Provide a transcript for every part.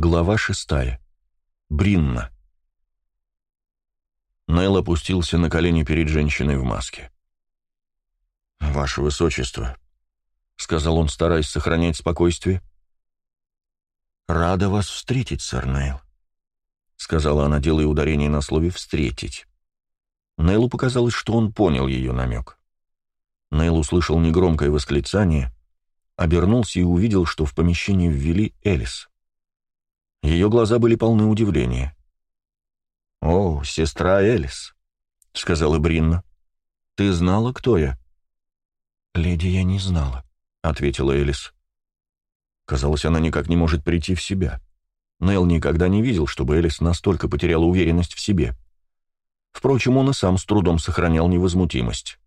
Глава шестая. Бринна. Нейл опустился на колени перед женщиной в маске. «Ваше Высочество», — сказал он, стараясь сохранять спокойствие. «Рада вас встретить, сэр Нейл», — сказала она, делая ударение на слове «встретить». Нейлу показалось, что он понял ее намек. Нейл услышал негромкое восклицание, обернулся и увидел, что в помещении ввели Элис. Ее глаза были полны удивления. «О, сестра Элис», — сказала Бринна. «Ты знала, кто я?» «Леди, я не знала», — ответила Элис. Казалось, она никак не может прийти в себя. Нел никогда не видел, чтобы Элис настолько потеряла уверенность в себе. Впрочем, он и сам с трудом сохранял невозмутимость.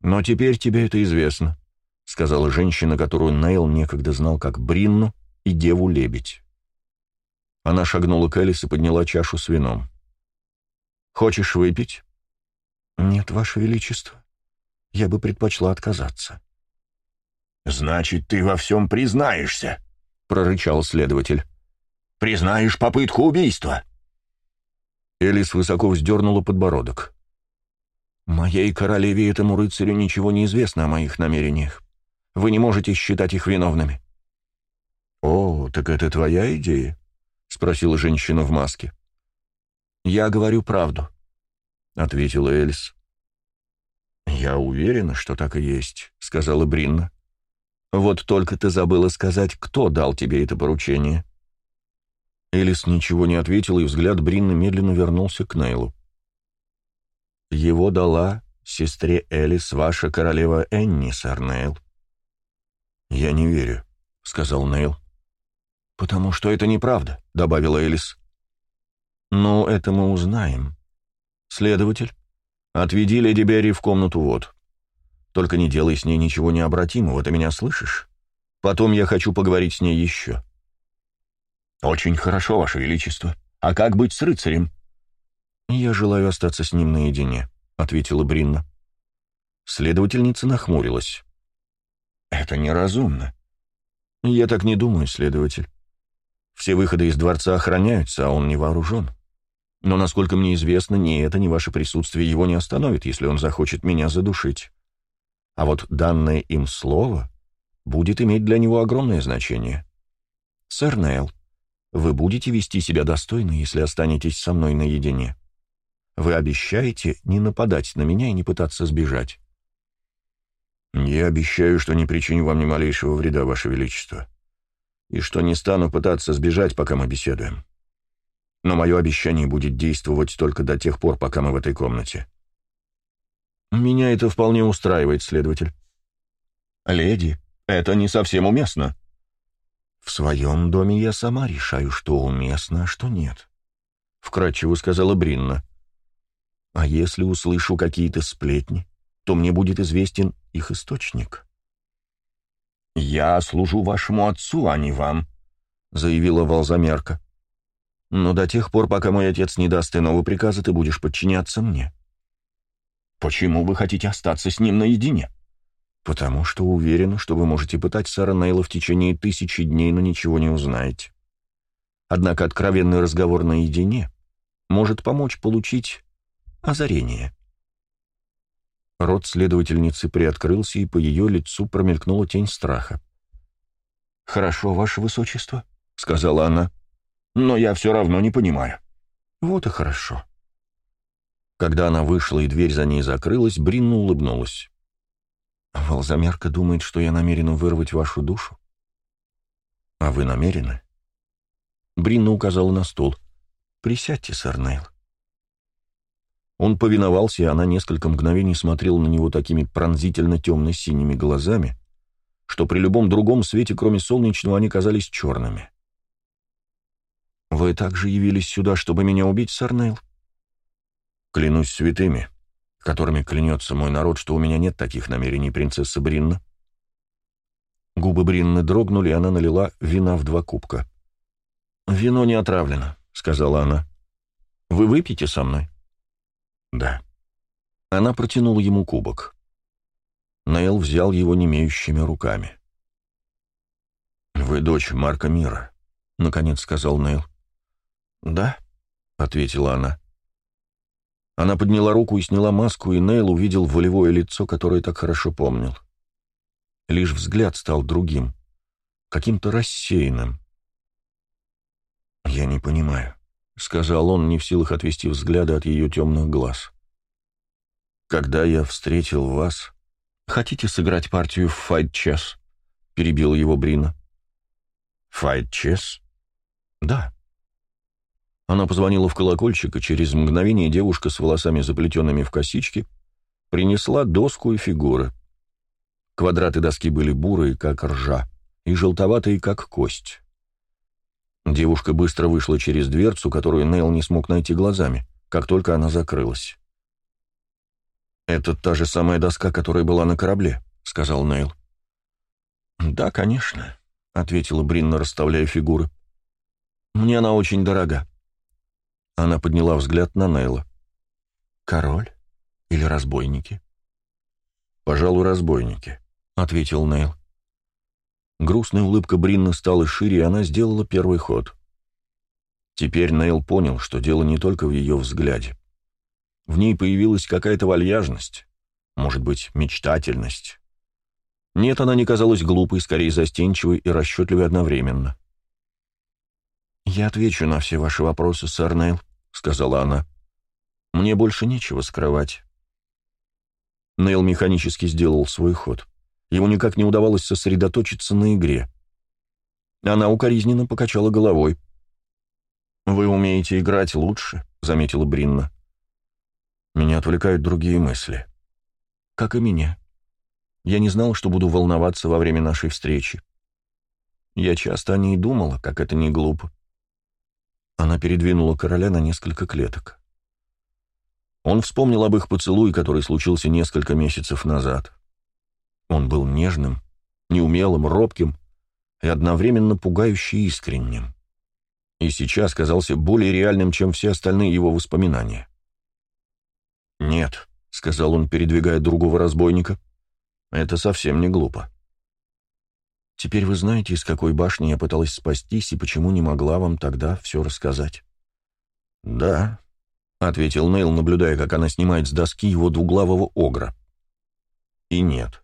«Но теперь тебе это известно», — сказала женщина, которую Нейл некогда знал как Бринну и Деву-лебедь. Она шагнула к Элис и подняла чашу с вином. «Хочешь выпить?» «Нет, Ваше Величество. Я бы предпочла отказаться». «Значит, ты во всем признаешься», — прорычал следователь. «Признаешь попытку убийства». Элис высоко вздернула подбородок. «Моей королеве этому рыцарю ничего не известно о моих намерениях. Вы не можете считать их виновными». «О, так это твоя идея?» — спросила женщина в маске. «Я говорю правду», — ответила Элис. «Я уверена, что так и есть», — сказала Бринна. «Вот только ты забыла сказать, кто дал тебе это поручение». Элис ничего не ответила, и взгляд Бринны медленно вернулся к Нейлу. «Его дала сестре Элис ваша королева Энни, сэр Нейл». «Я не верю», — сказал Нейл. «Потому что это неправда», — добавила Элис. «Ну, это мы узнаем. Следователь, отведи леди Берри в комнату вот. Только не делай с ней ничего необратимого, ты меня слышишь? Потом я хочу поговорить с ней еще». «Очень хорошо, Ваше Величество. А как быть с рыцарем?» «Я желаю остаться с ним наедине», — ответила Бринна. Следовательница нахмурилась. «Это неразумно». «Я так не думаю, следователь. Все выходы из дворца охраняются, а он не вооружен. Но, насколько мне известно, ни это, ни ваше присутствие его не остановит, если он захочет меня задушить. А вот данное им слово будет иметь для него огромное значение. Сэр Нейл, вы будете вести себя достойно, если останетесь со мной наедине. Вы обещаете не нападать на меня и не пытаться сбежать. «Я обещаю, что не причиню вам ни малейшего вреда, Ваше Величество», и что не стану пытаться сбежать, пока мы беседуем. Но мое обещание будет действовать только до тех пор, пока мы в этой комнате. Меня это вполне устраивает, следователь. Леди, это не совсем уместно. В своем доме я сама решаю, что уместно, а что нет. Вкратчиво сказала Бринна. А если услышу какие-то сплетни, то мне будет известен их источник. «Я служу вашему отцу, а не вам», — заявила Волзамерка. «Но до тех пор, пока мой отец не даст иного приказа, ты будешь подчиняться мне». «Почему вы хотите остаться с ним наедине?» «Потому что уверен, что вы можете пытать Сара Нейла в течение тысячи дней, но ничего не узнаете. Однако откровенный разговор наедине может помочь получить озарение». Рот следовательницы приоткрылся, и по ее лицу промелькнула тень страха. «Хорошо, ваше высочество», — сказала она, — «но я все равно не понимаю». «Вот и хорошо». Когда она вышла и дверь за ней закрылась, Бринна улыбнулась. «Волзамерка думает, что я намерена вырвать вашу душу?» «А вы намерены?» Бринна указала на стул. «Присядьте, сэр Нейл». Он повиновался, и она несколько мгновений смотрела на него такими пронзительно темно-синими глазами, что при любом другом свете, кроме солнечного, они казались черными. «Вы также явились сюда, чтобы меня убить, сэр Нейл?» «Клянусь святыми, которыми клянется мой народ, что у меня нет таких намерений, принцесса Бринна». Губы Бринны дрогнули, и она налила вина в два кубка. «Вино не отравлено», — сказала она. «Вы выпьете со мной?» «Да». Она протянула ему кубок. Нейл взял его немеющими руками. «Вы дочь Марка Мира», — наконец сказал Нейл. «Да», — ответила она. Она подняла руку и сняла маску, и Нейл увидел волевое лицо, которое так хорошо помнил. Лишь взгляд стал другим, каким-то рассеянным. «Я не понимаю», — сказал он, не в силах отвести взгляда от ее темных глаз. «Когда я встретил вас...» «Хотите сыграть партию в файт-чес?» — перебил его Брина. «Файт-чес?» «Да». Она позвонила в колокольчик, и через мгновение девушка с волосами, заплетенными в косички, принесла доску и фигуры. Квадраты доски были бурые, как ржа, и желтоватые, как кость. Девушка быстро вышла через дверцу, которую Нейл не смог найти глазами, как только она закрылась. «Это та же самая доска, которая была на корабле», — сказал Нейл. «Да, конечно», — ответила Бринна, расставляя фигуры. «Мне она очень дорога». Она подняла взгляд на Нейла. «Король? Или разбойники?» «Пожалуй, разбойники», — ответил Нейл. Грустная улыбка Бринны стала шире, и она сделала первый ход. Теперь Нейл понял, что дело не только в ее взгляде. В ней появилась какая-то вальяжность, может быть, мечтательность. Нет, она не казалась глупой, скорее застенчивой и расчетливой одновременно. «Я отвечу на все ваши вопросы, сэр Нейл», — сказала она. «Мне больше нечего скрывать». Нейл механически сделал свой ход. Ему никак не удавалось сосредоточиться на игре. Она укоризненно покачала головой. «Вы умеете играть лучше», — заметила Бринна. «Меня отвлекают другие мысли». «Как и меня. Я не знал, что буду волноваться во время нашей встречи. Я часто о ней думала, как это не глупо. Она передвинула короля на несколько клеток. Он вспомнил об их поцелуе, который случился несколько месяцев назад. Он был нежным, неумелым, робким и одновременно пугающе искренним. И сейчас казался более реальным, чем все остальные его воспоминания. «Нет», — сказал он, передвигая другого разбойника, — «это совсем не глупо». «Теперь вы знаете, из какой башни я пыталась спастись и почему не могла вам тогда все рассказать?» «Да», — ответил Нейл, наблюдая, как она снимает с доски его двуглавого огра. «И нет.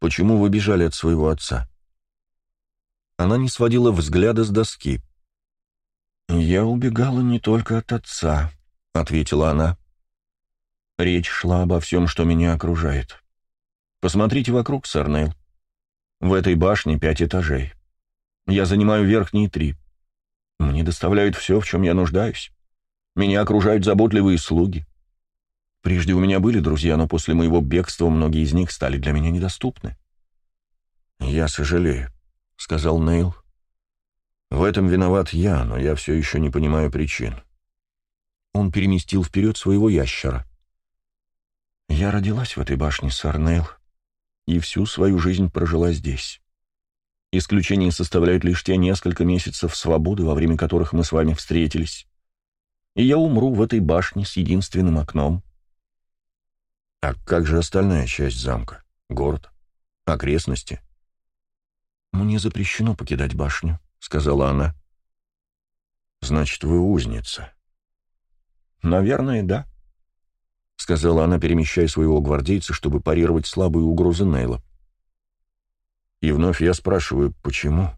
Почему вы бежали от своего отца?» Она не сводила взгляда с доски. «Я убегала не только от отца», — ответила она. Речь шла обо всем, что меня окружает. Посмотрите вокруг, сэр Нейл. В этой башне пять этажей. Я занимаю верхние три. Мне доставляют все, в чем я нуждаюсь. Меня окружают заботливые слуги. Прежде у меня были друзья, но после моего бегства многие из них стали для меня недоступны. «Я сожалею», — сказал Нейл. «В этом виноват я, но я все еще не понимаю причин». Он переместил вперед своего ящера. «Я родилась в этой башне, сэр Нейл, и всю свою жизнь прожила здесь. Исключение составляют лишь те несколько месяцев свободы, во время которых мы с вами встретились. И я умру в этой башне с единственным окном. А как же остальная часть замка? Город? Окрестности? «Мне запрещено покидать башню», — сказала она. «Значит, вы узница?» «Наверное, да», — сказала она, перемещая своего гвардейца, чтобы парировать слабые угрозы Нейла. «И вновь я спрашиваю, почему?»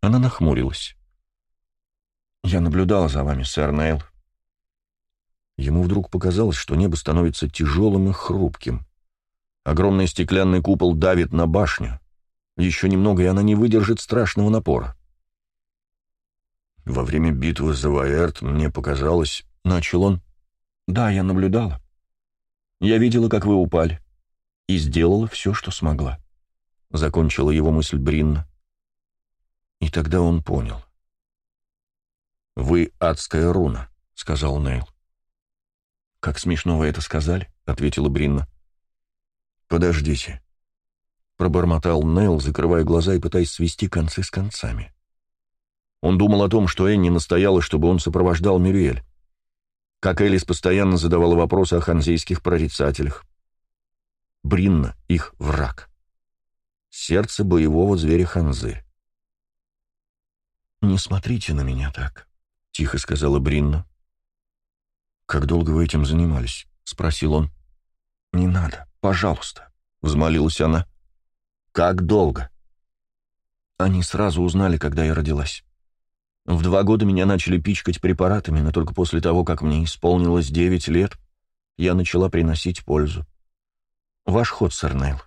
Она нахмурилась. «Я наблюдала за вами, сэр Нейл». Ему вдруг показалось, что небо становится тяжелым и хрупким. Огромный стеклянный купол давит на башню. Еще немного, и она не выдержит страшного напора. «Во время битвы за Ваэрт мне показалось...» — начал он. «Да, я наблюдала. Я видела, как вы упали. И сделала все, что смогла». Закончила его мысль Бринна. И тогда он понял. «Вы адская руна», — сказал Нейл. «Как смешно вы это сказали», — ответила Бринна. «Подождите пробормотал Нейл, закрывая глаза и пытаясь свести концы с концами. Он думал о том, что Энни настояла, чтобы он сопровождал Мюриэль. Как Элис постоянно задавала вопросы о ханзейских прорицателях. Бринна — их враг. Сердце боевого зверя Ханзы. «Не смотрите на меня так», — тихо сказала Бринна. «Как долго вы этим занимались?» — спросил он. «Не надо, пожалуйста», — взмолилась она. «Как долго?» Они сразу узнали, когда я родилась. В два года меня начали пичкать препаратами, но только после того, как мне исполнилось девять лет, я начала приносить пользу. Ваш ход, сэр Нейл.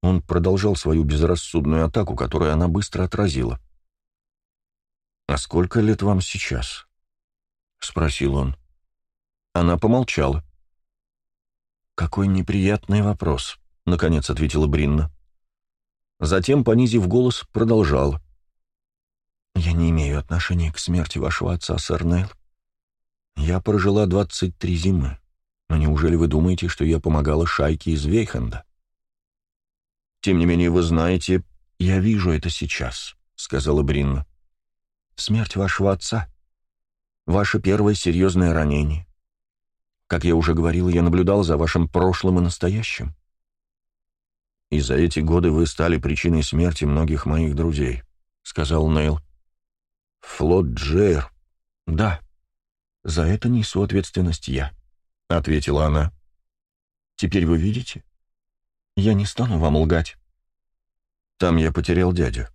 Он продолжал свою безрассудную атаку, которую она быстро отразила. «А сколько лет вам сейчас?» — спросил он. Она помолчала. «Какой неприятный вопрос», — наконец ответила Бринна. Затем, понизив голос, продолжала. «Я не имею отношения к смерти вашего отца, сэр Нейл. Я прожила 23 зимы. Но неужели вы думаете, что я помогала шайке из Вейхенда? Тем не менее, вы знаете, я вижу это сейчас», — сказала Бринна. «Смерть вашего отца. Ваше первое серьезное ранение. Как я уже говорил, я наблюдал за вашим прошлым и настоящим. И за эти годы вы стали причиной смерти многих моих друзей», — сказал Нейл. «Флот Джейр». «Да, за это несу ответственность я», — ответила она. «Теперь вы видите? Я не стану вам лгать. Там я потерял дядю».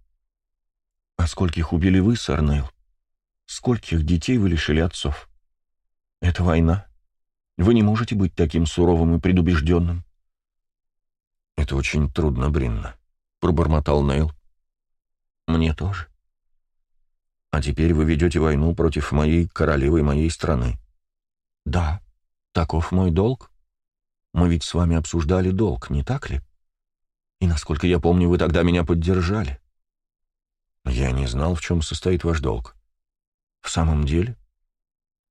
«А скольких убили вы, сэр Нейл? Скольких детей вы лишили отцов? Это война. Вы не можете быть таким суровым и предубежденным». «Это очень трудно, Бринна», — пробормотал Нейл. «Мне тоже. А теперь вы ведете войну против моей королевы моей страны. Да, таков мой долг. Мы ведь с вами обсуждали долг, не так ли? И, насколько я помню, вы тогда меня поддержали. Я не знал, в чем состоит ваш долг. В самом деле?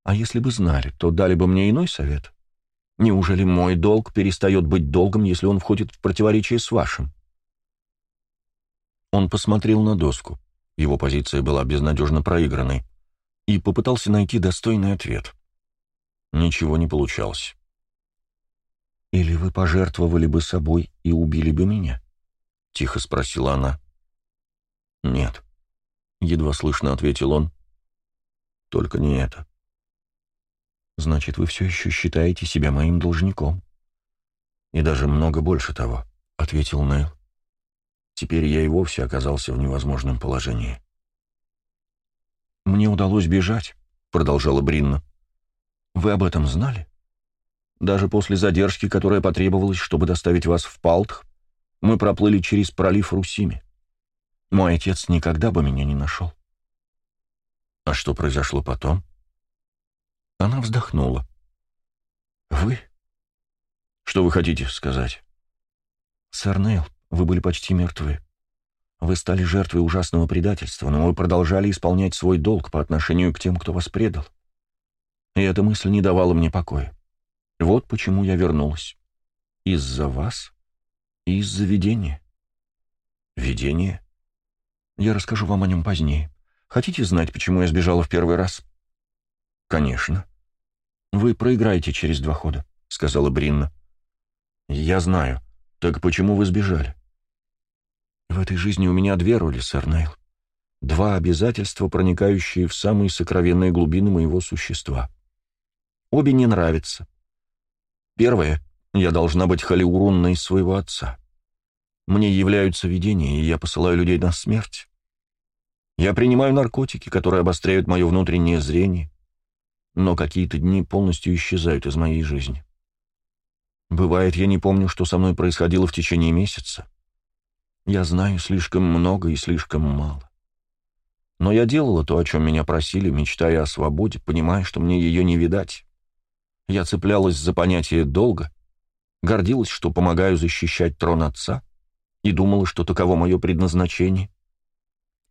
А если бы знали, то дали бы мне иной совет. Неужели мой долг перестает быть долгом, если он входит в противоречие с вашим? Он посмотрел на доску его позиция была безнадежно проигранной, и попытался найти достойный ответ. Ничего не получалось. «Или вы пожертвовали бы собой и убили бы меня?» — тихо спросила она. «Нет», — едва слышно ответил он. «Только не это». «Значит, вы все еще считаете себя моим должником?» «И даже много больше того», — ответил Нейл. Теперь я и вовсе оказался в невозможном положении. «Мне удалось бежать», — продолжала Бринна. «Вы об этом знали? Даже после задержки, которая потребовалась, чтобы доставить вас в Палтх, мы проплыли через пролив Русими. Мой отец никогда бы меня не нашел». «А что произошло потом?» Она вздохнула. «Вы? Что вы хотите сказать?» «Сэр Нейл, вы были почти мертвы. Вы стали жертвой ужасного предательства, но вы продолжали исполнять свой долг по отношению к тем, кто вас предал. И эта мысль не давала мне покоя. Вот почему я вернулась. Из-за вас и из-за видения. Видение? Я расскажу вам о нем позднее. Хотите знать, почему я сбежала в первый раз? Конечно. Вы проиграете через два хода, сказала Бринна. Я знаю. Так почему вы сбежали? В этой жизни у меня две роли, сэр Нейл. Два обязательства, проникающие в самые сокровенные глубины моего существа. Обе не нравятся. Первое — я должна быть халиурунной своего отца. Мне являются видения, и я посылаю людей на смерть. Я принимаю наркотики, которые обостряют мое внутреннее зрение, но какие-то дни полностью исчезают из моей жизни. Бывает, я не помню, что со мной происходило в течение месяца. Я знаю слишком много и слишком мало. Но я делала то, о чем меня просили, мечтая о свободе, понимая, что мне ее не видать. Я цеплялась за понятие долга, гордилась, что помогаю защищать трон отца, и думала, что таково мое предназначение.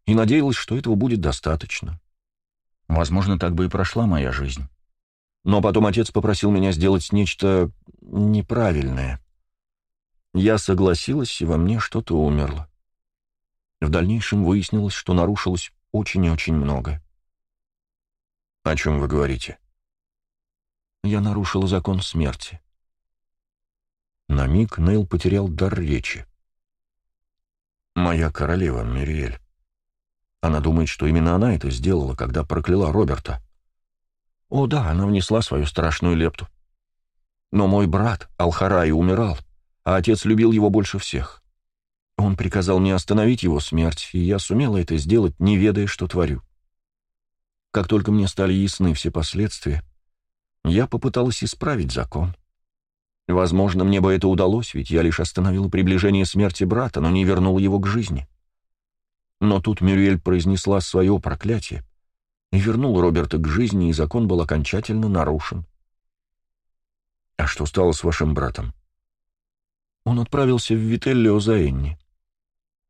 И надеялась, что этого будет достаточно. Возможно, так бы и прошла моя жизнь. Но потом отец попросил меня сделать нечто неправильное — я согласилась, и во мне что-то умерло. В дальнейшем выяснилось, что нарушилось очень и очень много. «О чем вы говорите?» Я нарушила закон смерти. На миг Нейл потерял дар речи. «Моя королева, Мириэль. Она думает, что именно она это сделала, когда прокляла Роберта. О да, она внесла свою страшную лепту. Но мой брат, Алхарай, умирал, а отец любил его больше всех. Он приказал мне остановить его смерть, и я сумела это сделать, не ведая, что творю. Как только мне стали ясны все последствия, я попыталась исправить закон. Возможно, мне бы это удалось, ведь я лишь остановила приближение смерти брата, но не вернула его к жизни. Но тут Мюрриэль произнесла свое проклятие и вернула Роберта к жизни, и закон был окончательно нарушен. «А что стало с вашим братом?» Он отправился в Вителлио за Энни.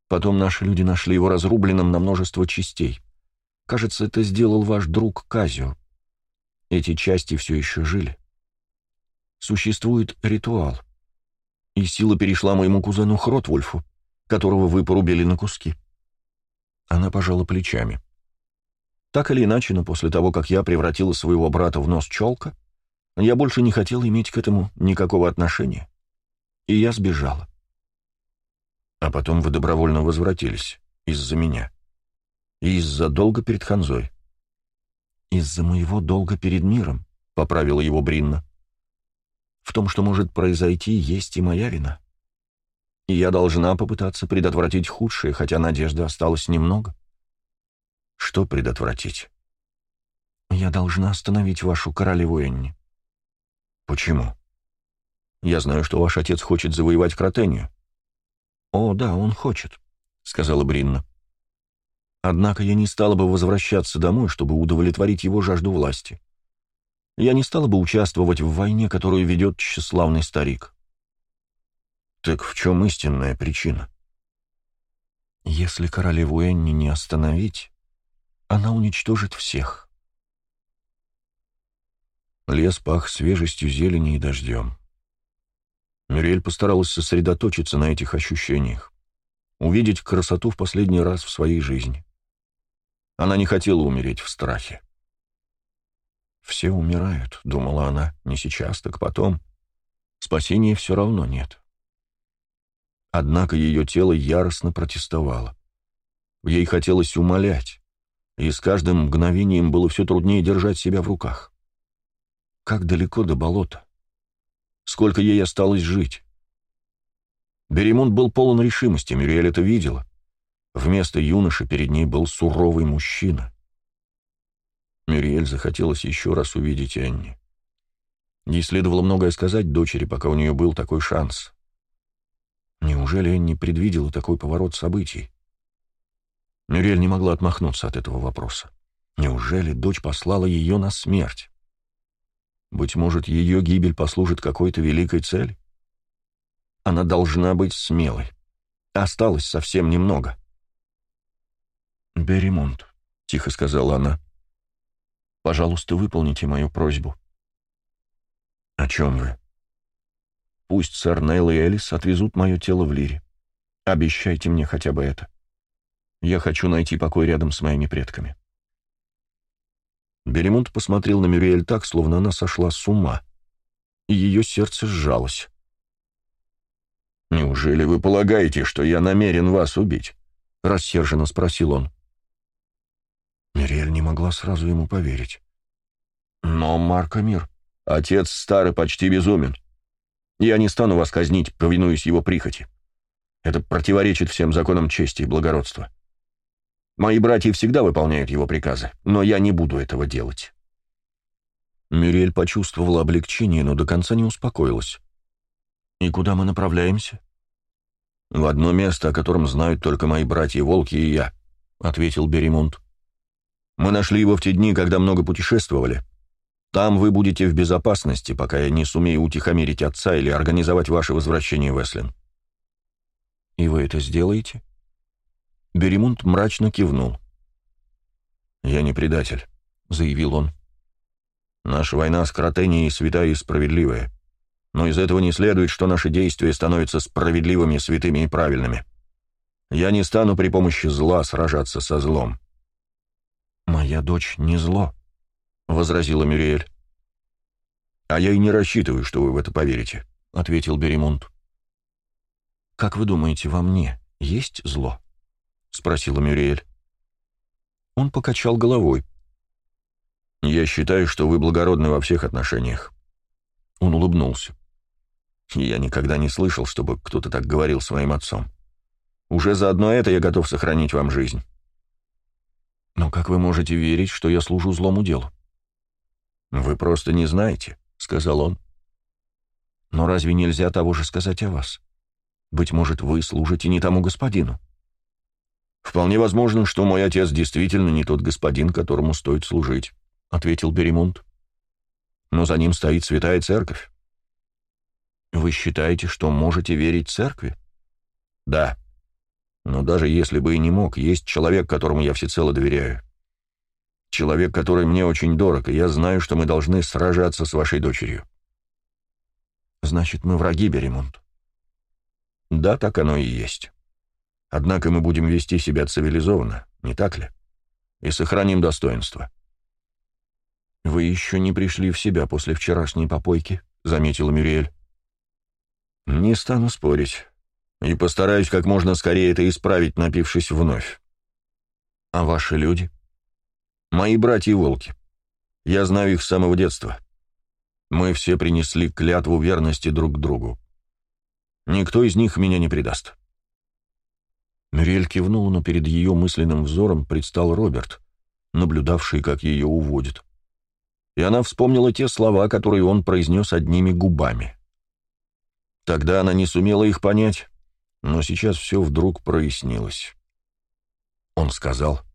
Потом наши люди нашли его разрубленным на множество частей. Кажется, это сделал ваш друг Казио. Эти части все еще жили. Существует ритуал. И сила перешла моему кузену Хротвульфу, которого вы порубили на куски. Она пожала плечами. Так или иначе, но после того, как я превратила своего брата в нос челка, я больше не хотел иметь к этому никакого отношения. И я сбежала. А потом вы добровольно возвратились. Из-за меня. И из-за долга перед Ханзой. «Из-за моего долга перед миром», — поправила его Бринна. «В том, что может произойти, есть и моя вина. И я должна попытаться предотвратить худшее, хотя надежды осталось немного». «Что предотвратить?» «Я должна остановить вашу королеву Энни». «Почему?» «Я знаю, что ваш отец хочет завоевать Кротению». «О, да, он хочет», — сказала Бринна. Однако я не стала бы возвращаться домой, чтобы удовлетворить его жажду власти. Я не стала бы участвовать в войне, которую ведет тщеславный старик. Так в чем истинная причина? Если королеву Энни не остановить, она уничтожит всех. Лес пах свежестью зелени и дождем. Мюрель постаралась сосредоточиться на этих ощущениях, увидеть красоту в последний раз в своей жизни. Она не хотела умереть в страхе. «Все умирают», — думала она, — «не сейчас, так потом. Спасения все равно нет». Однако ее тело яростно протестовало. Ей хотелось умолять, и с каждым мгновением было все труднее держать себя в руках. Как далеко до болота? Сколько ей осталось жить? Беремонт был полон решимости, Мюриэль это видела. Вместо юноши перед ней был суровый мужчина. Мюриэль захотелось еще раз увидеть Энни. Ей следовало многое сказать дочери, пока у нее был такой шанс. Неужели Энни предвидела такой поворот событий? Мюриэль не могла отмахнуться от этого вопроса. Неужели дочь послала ее на смерть? Быть может, ее гибель послужит какой-то великой цели? Она должна быть смелой. Осталось совсем немного. «Берримонт», — тихо сказала она. «Пожалуйста, выполните мою просьбу». «О чем вы?» «Пусть сэр Нейл и Элис отвезут мое тело в Лире. Обещайте мне хотя бы это. Я хочу найти покой рядом с моими предками». Беремонт посмотрел на Мюриэль так, словно она сошла с ума, и ее сердце сжалось. «Неужели вы полагаете, что я намерен вас убить?» — рассерженно спросил он. Мириэль не могла сразу ему поверить. «Но, Маркомир, отец старый почти безумен. Я не стану вас казнить, повинуясь его прихоти. Это противоречит всем законам чести и благородства. Мои братья всегда выполняют его приказы, но я не буду этого делать». Мюрель почувствовала облегчение, но до конца не успокоилась. «И куда мы направляемся?» «В одно место, о котором знают только мои братья-волки и я», — ответил Беремонт. Мы нашли его в те дни, когда много путешествовали. Там вы будете в безопасности, пока я не сумею утихомирить отца или организовать ваше возвращение в Эслин». «И вы это сделаете?» Беремунд мрачно кивнул. «Я не предатель», — заявил он. «Наша война с Кротенией святая и справедливая. Но из этого не следует, что наши действия становятся справедливыми, святыми и правильными. Я не стану при помощи зла сражаться со злом. «Моя дочь не зло», — возразила Мюриэль. «А я и не рассчитываю, что вы в это поверите», — ответил Беремунд. «Как вы думаете, во мне есть зло?» — спросила Мюриэль. Он покачал головой. «Я считаю, что вы благородны во всех отношениях». Он улыбнулся. «Я никогда не слышал, чтобы кто-то так говорил с моим отцом. Уже за одно это я готов сохранить вам жизнь». «Но как вы можете верить, что я служу злому делу?» «Вы просто не знаете», — сказал он. «Но разве нельзя того же сказать о вас? Быть может, вы служите не тому господину?» «Вполне возможно, что мой отец действительно не тот господин, которому стоит служить», — ответил Беремунд. «Но за ним стоит святая церковь». «Вы считаете, что можете верить церкви?» «Да. Но даже если бы и не мог, есть человек, которому я всецело доверяю. Человек, который мне очень дорог, и я знаю, что мы должны сражаться с вашей дочерью». «Значит, мы враги, Беремунд?» «Да, так оно и есть». Однако мы будем вести себя цивилизованно, не так ли? И сохраним достоинство. «Вы еще не пришли в себя после вчерашней попойки», — заметила Мюриэль. «Не стану спорить. И постараюсь как можно скорее это исправить, напившись вновь». «А ваши люди?» «Мои братья-волки. Я знаю их с самого детства. Мы все принесли клятву верности друг другу. Никто из них меня не предаст». Мюриэль кивнула, но перед ее мысленным взором предстал Роберт, наблюдавший, как ее уводит. И она вспомнила те слова, которые он произнес одними губами. Тогда она не сумела их понять, но сейчас все вдруг прояснилось. Он сказал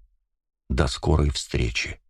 «До скорой встречи».